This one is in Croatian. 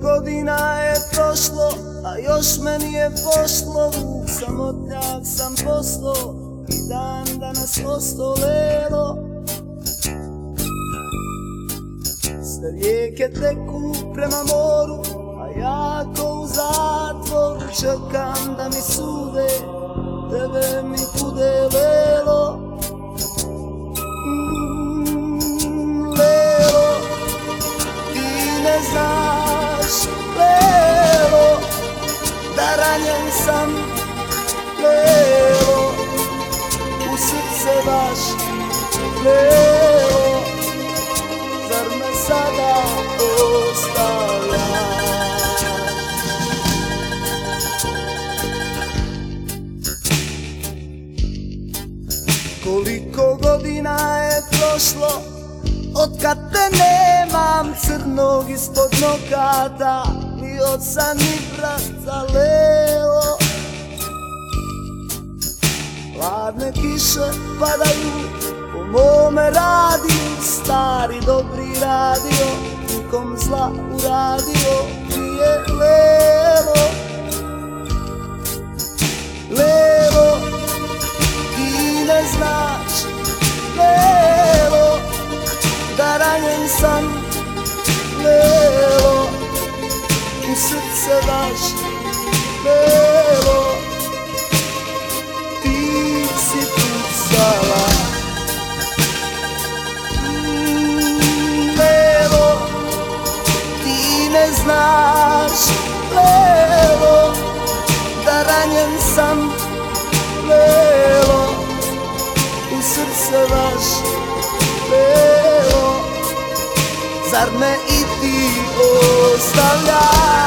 godina je prošlo, a još me nije pošlo samotnjak sam poslo i dan danas osto lelo Sve rijeke teku prema moru, a ja ko u zatvoru Čekam da mi sude, tebe mi sada ostavljaš Koliko godina je prošlo Otkad te nemam crnog ispod nokata Ni oca ni brata Leo. Hladne kiše padaju mome radiju Stari dobri radio Nikom zla uradio Nije Lelo Lelo ti ne znaš Lelo Da ranjen sam Lelo U srce daš Lelo znaš Lelo Da ranjen sam Lelo U srce vaš Lelo Zar me i ti ostavljaš